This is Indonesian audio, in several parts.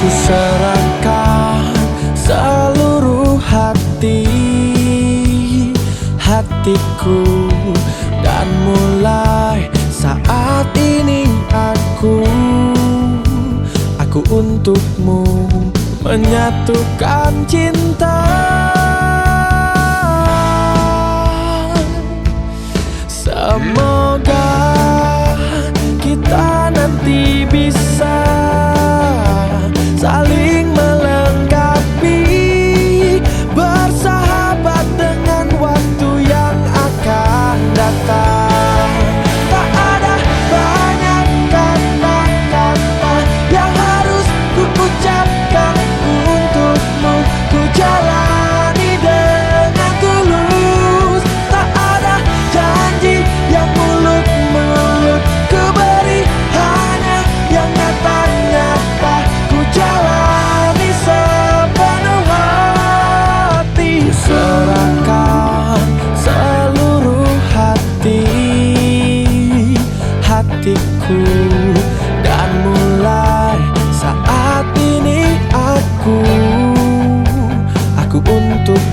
Ku serahkan seluruh hati Hatiku. Dan mulai saat ini aku Aku untukmu menyatukan cinta. Semoga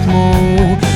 mesmo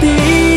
ti.